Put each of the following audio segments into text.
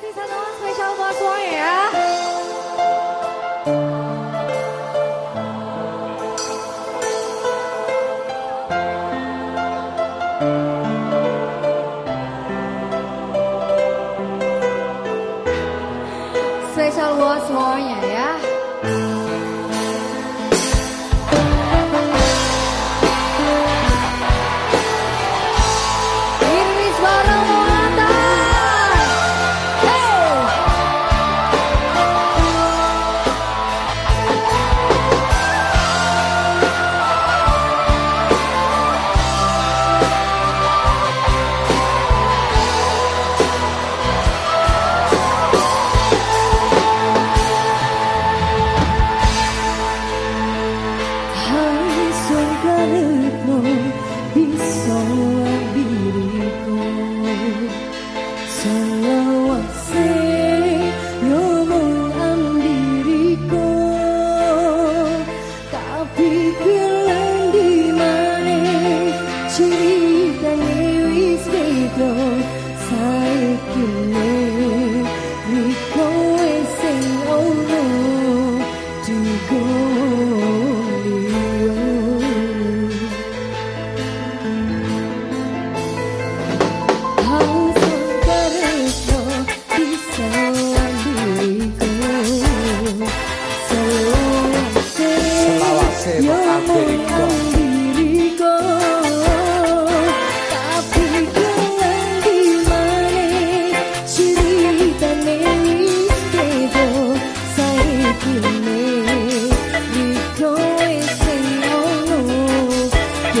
Sisa doang spesial buat semuanya ya. glow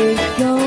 take your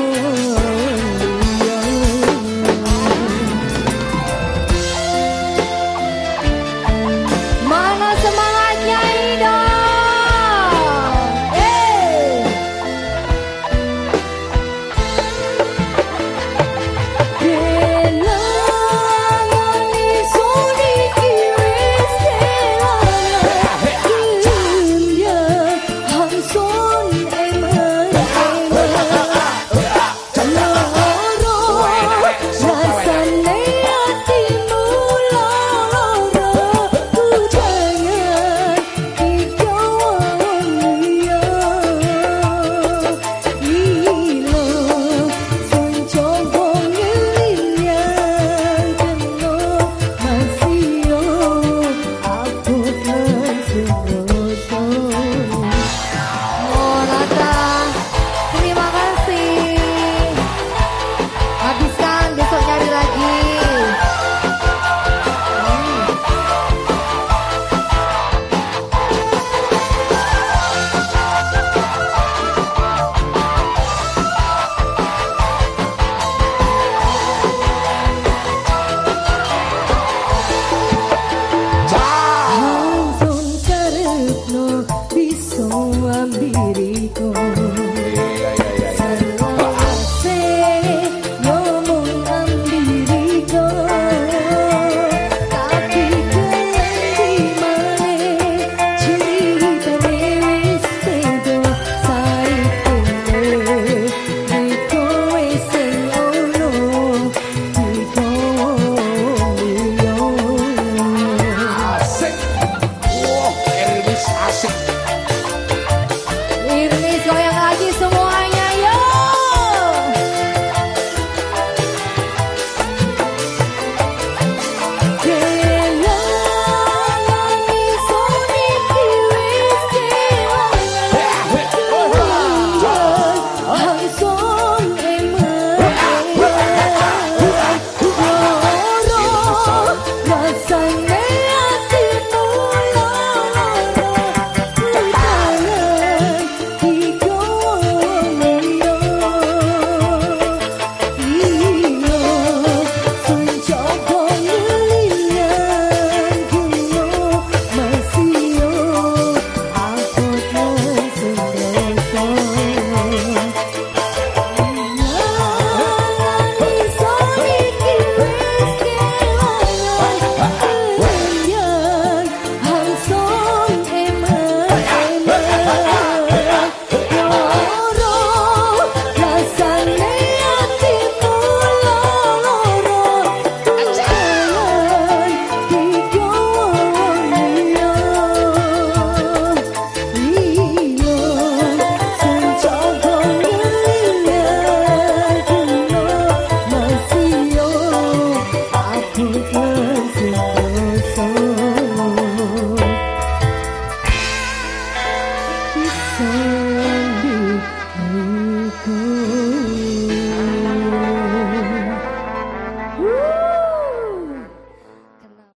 Oh.